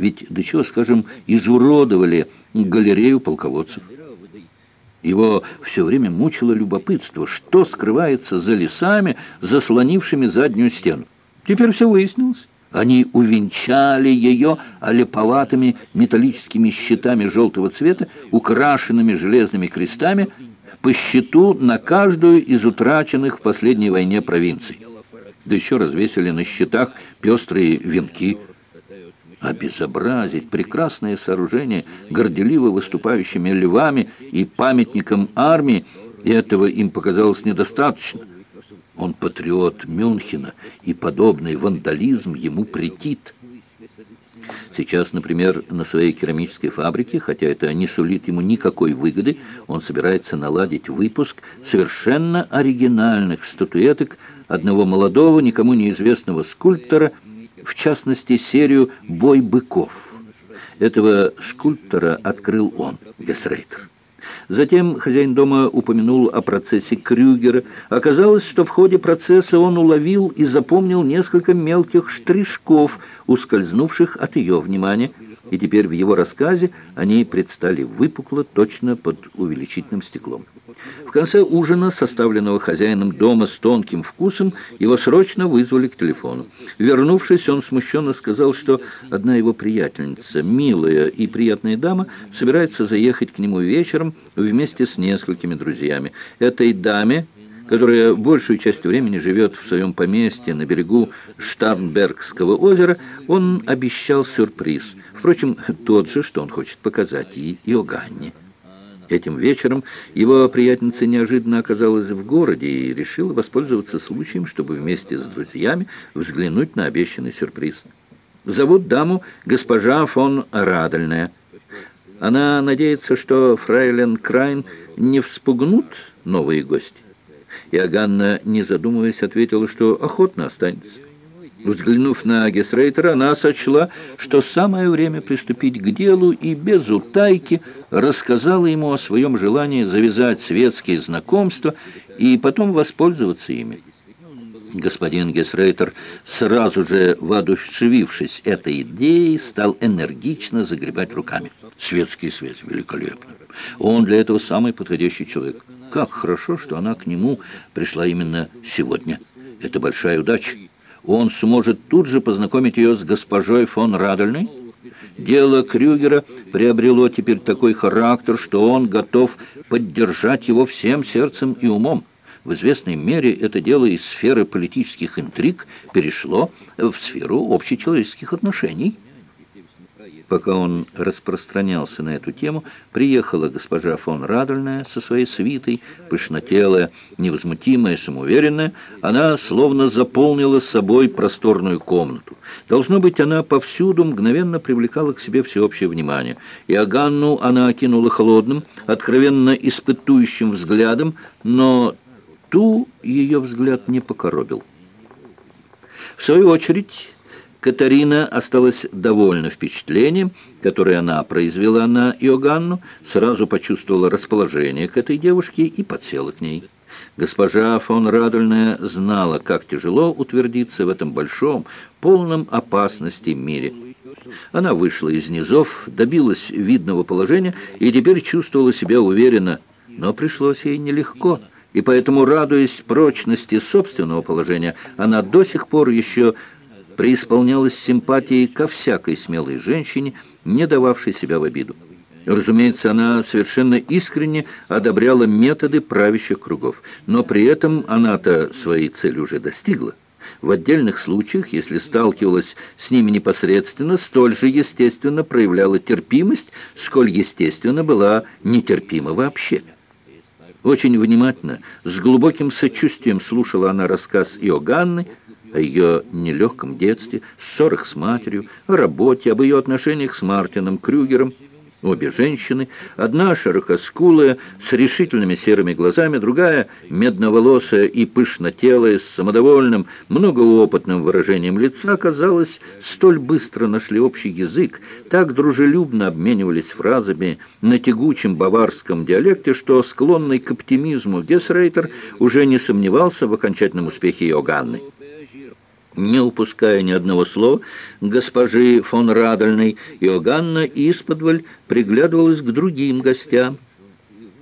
Ведь до чего, скажем, изуродовали галерею полководцев. Его все время мучило любопытство, что скрывается за лесами, заслонившими заднюю стену. Теперь все выяснилось. Они увенчали ее олеповатыми металлическими щитами желтого цвета, украшенными железными крестами, по щиту на каждую из утраченных в последней войне провинций. Да еще развесили на щитах пестрые венки. Обезобразить прекрасное сооружение горделиво выступающими львами и памятником армии, этого им показалось недостаточно. Он патриот Мюнхена, и подобный вандализм ему претит. Сейчас, например, на своей керамической фабрике, хотя это не сулит ему никакой выгоды, он собирается наладить выпуск совершенно оригинальных статуэток одного молодого, никому неизвестного скульптора, в частности, серию «Бой быков». Этого скульптора открыл он, Гесрейтер. Затем хозяин дома упомянул о процессе Крюгера. Оказалось, что в ходе процесса он уловил и запомнил несколько мелких штришков, ускользнувших от ее внимания, и теперь в его рассказе они предстали выпукло, точно под увеличительным стеклом. В конце ужина, составленного хозяином дома с тонким вкусом, его срочно вызвали к телефону. Вернувшись, он смущенно сказал, что одна его приятельница, милая и приятная дама, собирается заехать к нему вечером вместе с несколькими друзьями. Этой даме которая большую часть времени живет в своем поместье на берегу Штарнбергского озера, он обещал сюрприз. Впрочем, тот же, что он хочет показать и Иоганне. Этим вечером его приятница неожиданно оказалась в городе и решила воспользоваться случаем, чтобы вместе с друзьями взглянуть на обещанный сюрприз. Зовут даму госпожа фон Радольная. Она надеется, что фрейлен Крайн не вспугнут новые гости. Иоганна, не задумываясь, ответила, что охотно останется. Взглянув на Гесрейтера, она сочла, что самое время приступить к делу и без утайки рассказала ему о своем желании завязать светские знакомства и потом воспользоваться ими. Господин Гесрейтер, сразу же воодушевившись этой идеей, стал энергично загребать руками. Светский свет великолепно. Он для этого самый подходящий человек. Как хорошо, что она к нему пришла именно сегодня. Это большая удача. Он сможет тут же познакомить ее с госпожой фон Радольной. Дело Крюгера приобрело теперь такой характер, что он готов поддержать его всем сердцем и умом. В известной мере это дело из сферы политических интриг перешло в сферу общечеловеческих отношений. Пока он распространялся на эту тему, приехала госпожа фон Радольная со своей свитой, пышнотелая, невозмутимая, самоуверенная. Она словно заполнила собой просторную комнату. Должно быть, она повсюду мгновенно привлекала к себе всеобщее внимание. И Аганну она окинула холодным, откровенно испытующим взглядом, но ту ее взгляд не покоробил. В свою очередь... Катарина осталась довольна впечатлением, которое она произвела на Иоганну, сразу почувствовала расположение к этой девушке и подсела к ней. Госпожа фон Радульная знала, как тяжело утвердиться в этом большом, полном опасности мире. Она вышла из низов, добилась видного положения и теперь чувствовала себя уверенно, но пришлось ей нелегко, и поэтому, радуясь прочности собственного положения, она до сих пор еще преисполнялась симпатией ко всякой смелой женщине, не дававшей себя в обиду. Разумеется, она совершенно искренне одобряла методы правящих кругов, но при этом она-то своей цели уже достигла. В отдельных случаях, если сталкивалась с ними непосредственно, столь же естественно проявляла терпимость, сколь естественно была нетерпима вообще. Очень внимательно, с глубоким сочувствием слушала она рассказ Иоганны, о ее нелегком детстве, ссорах с матерью, о работе, об ее отношениях с Мартином Крюгером. Обе женщины, одна широкоскулая, с решительными серыми глазами, другая медноволосая и пышнотелая, с самодовольным, многоопытным выражением лица, казалось, столь быстро нашли общий язык, так дружелюбно обменивались фразами на тягучем баварском диалекте, что склонный к оптимизму Гесрейтер уже не сомневался в окончательном успехе Иоганны. Не упуская ни одного слова, госпожи фон Радольной Иоганна исподволь приглядывалась к другим гостям,